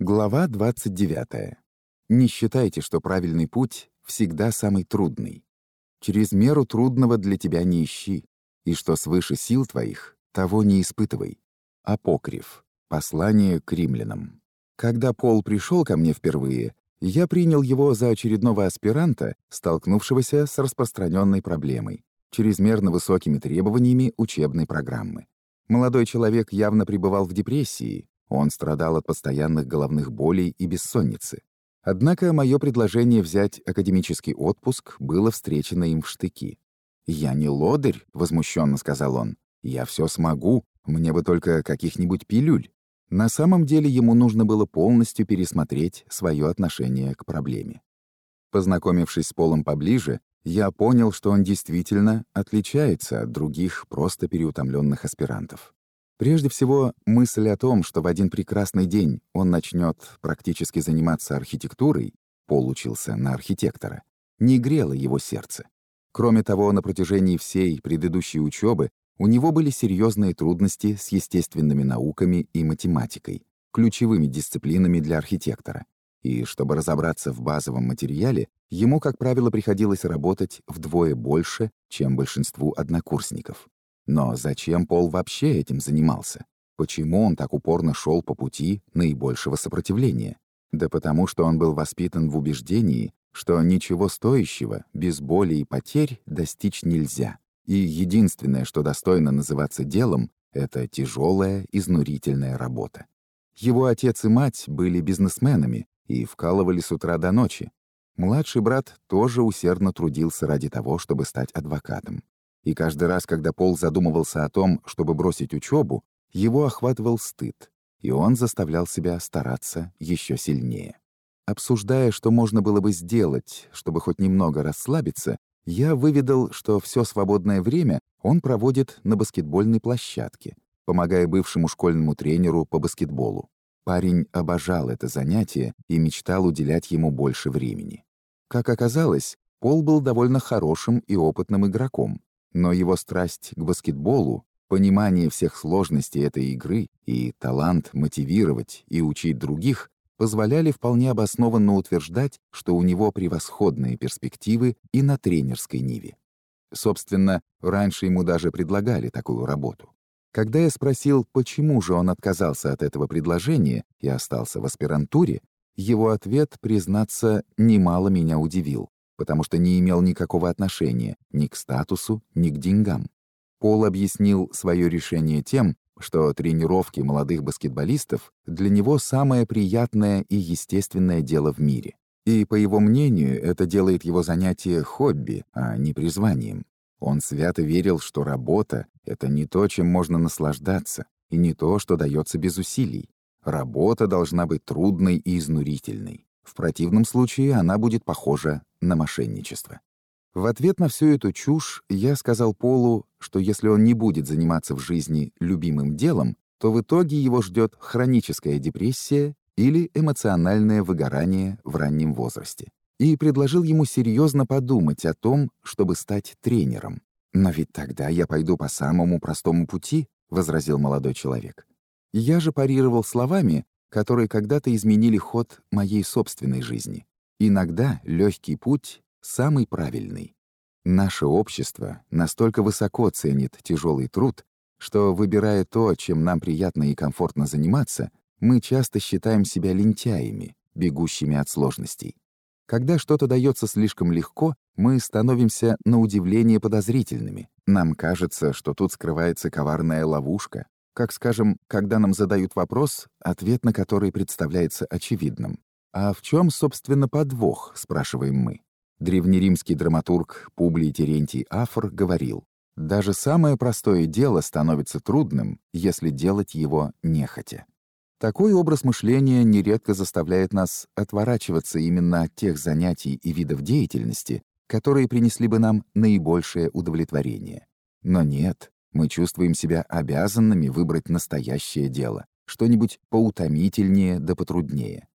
Глава 29. Не считайте, что правильный путь всегда самый трудный. Через меру трудного для тебя не ищи, и что свыше сил твоих, того не испытывай. Апокриф. Послание к римлянам. Когда Пол пришел ко мне впервые, я принял его за очередного аспиранта, столкнувшегося с распространенной проблемой, чрезмерно высокими требованиями учебной программы. Молодой человек явно пребывал в депрессии, он страдал от постоянных головных болей и бессонницы. Однако мое предложение взять академический отпуск было встречено им в штыки. «Я не лодырь», — возмущенно сказал он. «Я все смогу, мне бы только каких-нибудь пилюль». На самом деле ему нужно было полностью пересмотреть свое отношение к проблеме. Познакомившись с Полом поближе, я понял, что он действительно отличается от других просто переутомленных аспирантов. Прежде всего, мысль о том, что в один прекрасный день он начнет практически заниматься архитектурой, получился на архитектора, не грела его сердце. Кроме того, на протяжении всей предыдущей учебы у него были серьезные трудности с естественными науками и математикой, ключевыми дисциплинами для архитектора. И чтобы разобраться в базовом материале, ему, как правило, приходилось работать вдвое больше, чем большинству однокурсников. Но зачем Пол вообще этим занимался? Почему он так упорно шел по пути наибольшего сопротивления? Да потому что он был воспитан в убеждении, что ничего стоящего без боли и потерь достичь нельзя. И единственное, что достойно называться делом, это тяжелая, изнурительная работа. Его отец и мать были бизнесменами и вкалывали с утра до ночи. Младший брат тоже усердно трудился ради того, чтобы стать адвокатом. И каждый раз, когда Пол задумывался о том, чтобы бросить учебу, его охватывал стыд, и он заставлял себя стараться еще сильнее. Обсуждая, что можно было бы сделать, чтобы хоть немного расслабиться, я выведал, что все свободное время он проводит на баскетбольной площадке, помогая бывшему школьному тренеру по баскетболу. Парень обожал это занятие и мечтал уделять ему больше времени. Как оказалось, Пол был довольно хорошим и опытным игроком, но его страсть к баскетболу, понимание всех сложностей этой игры и талант мотивировать и учить других позволяли вполне обоснованно утверждать, что у него превосходные перспективы и на тренерской ниве. Собственно, раньше ему даже предлагали такую работу. Когда я спросил, почему же он отказался от этого предложения и остался в аспирантуре, его ответ, признаться, немало меня удивил потому что не имел никакого отношения ни к статусу, ни к деньгам. Пол объяснил свое решение тем, что тренировки молодых баскетболистов для него самое приятное и естественное дело в мире. И, по его мнению, это делает его занятие хобби, а не призванием. Он свято верил, что работа — это не то, чем можно наслаждаться, и не то, что дается без усилий. Работа должна быть трудной и изнурительной. В противном случае она будет похожа на мошенничество. В ответ на всю эту чушь я сказал Полу, что если он не будет заниматься в жизни любимым делом, то в итоге его ждет хроническая депрессия или эмоциональное выгорание в раннем возрасте. И предложил ему серьезно подумать о том, чтобы стать тренером. «Но ведь тогда я пойду по самому простому пути», — возразил молодой человек. Я же парировал словами, которые когда-то изменили ход моей собственной жизни. Иногда легкий путь — самый правильный. Наше общество настолько высоко ценит тяжелый труд, что, выбирая то, чем нам приятно и комфортно заниматься, мы часто считаем себя лентяями, бегущими от сложностей. Когда что-то дается слишком легко, мы становимся на удивление подозрительными. Нам кажется, что тут скрывается коварная ловушка, как, скажем, когда нам задают вопрос, ответ на который представляется очевидным. «А в чем, собственно, подвох?» — спрашиваем мы. Древнеримский драматург Публий Терентий Афор говорил, «Даже самое простое дело становится трудным, если делать его нехотя». Такой образ мышления нередко заставляет нас отворачиваться именно от тех занятий и видов деятельности, которые принесли бы нам наибольшее удовлетворение. Но нет, мы чувствуем себя обязанными выбрать настоящее дело, что-нибудь поутомительнее да потруднее.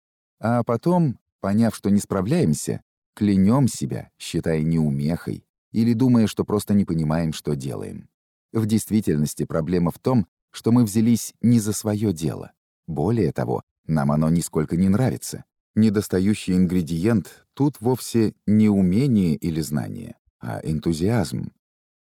А потом, поняв, что не справляемся, клянем себя, считая неумехой, или думая, что просто не понимаем, что делаем. В действительности проблема в том, что мы взялись не за свое дело. Более того, Нам оно нисколько не нравится. Недостающий ингредиент тут вовсе не умение или знание, а энтузиазм.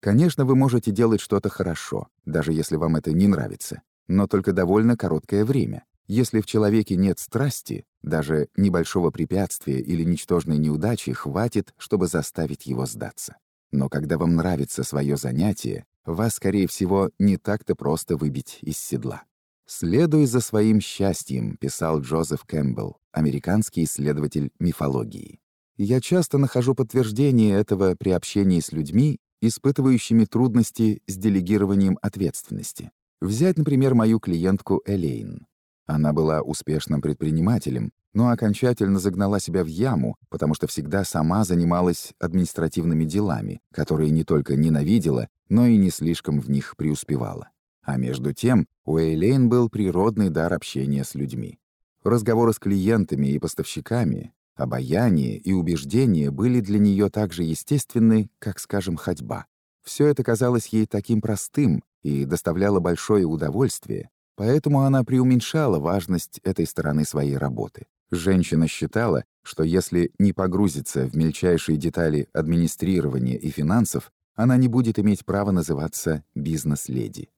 Конечно, вы можете делать что-то хорошо, даже если вам это не нравится, но только довольно короткое время. Если в человеке нет страсти, даже небольшого препятствия или ничтожной неудачи хватит, чтобы заставить его сдаться. Но когда вам нравится свое занятие, вас, скорее всего, не так-то просто выбить из седла. «Следуй за своим счастьем», — писал Джозеф Кэмпбелл, американский исследователь мифологии. Я часто нахожу подтверждение этого при общении с людьми, испытывающими трудности с делегированием ответственности. Взять, например, мою клиентку Элейн. Она была успешным предпринимателем, но окончательно загнала себя в яму, потому что всегда сама занималась административными делами, которые не только ненавидела, но и не слишком в них преуспевала. А между тем у Эйлейн был природный дар общения с людьми. Разговоры с клиентами и поставщиками, обаяние и убеждение были для нее так же естественны, как, скажем, ходьба. Все это казалось ей таким простым и доставляло большое удовольствие, поэтому она преуменьшала важность этой стороны своей работы. Женщина считала, что если не погрузиться в мельчайшие детали администрирования и финансов, она не будет иметь права называться бизнес-леди.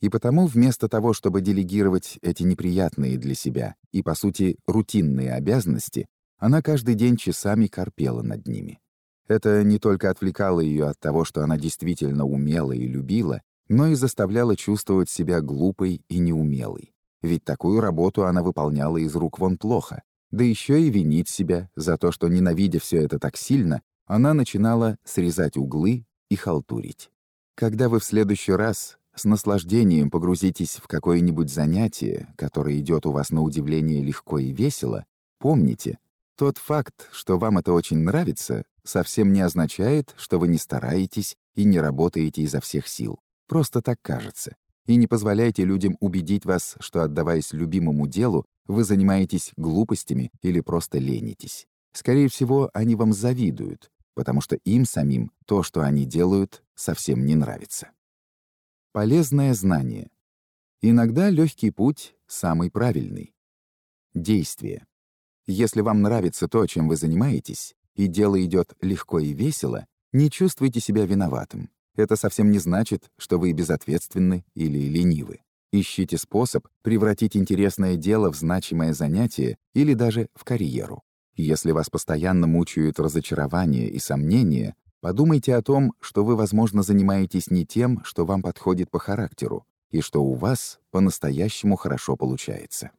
И потому вместо того, чтобы делегировать эти неприятные для себя и, по сути, рутинные обязанности, она каждый день часами корпела над ними. Это не только отвлекало ее от того, что она действительно умела и любила, но и заставляло чувствовать себя глупой и неумелой. Ведь такую работу она выполняла из рук вон плохо, да еще и винить себя за то, что, ненавидя все это так сильно, она начинала срезать углы и халтурить. Когда вы в следующий раз с наслаждением погрузитесь в какое-нибудь занятие, которое идет у вас на удивление легко и весело, помните, тот факт, что вам это очень нравится, совсем не означает, что вы не стараетесь и не работаете изо всех сил. Просто так кажется. И не позволяйте людям убедить вас, что, отдаваясь любимому делу, вы занимаетесь глупостями или просто ленитесь. Скорее всего, они вам завидуют, потому что им самим то, что они делают, совсем не нравится. Полезное знание. Иногда легкий путь самый правильный. Действие. Если вам нравится то, чем вы занимаетесь, и дело идет легко и весело, не чувствуйте себя виноватым. Это совсем не значит, что вы безответственны или ленивы. Ищите способ превратить интересное дело в значимое занятие или даже в карьеру. Если вас постоянно мучают разочарования и сомнения, Подумайте о том, что вы, возможно, занимаетесь не тем, что вам подходит по характеру, и что у вас по-настоящему хорошо получается.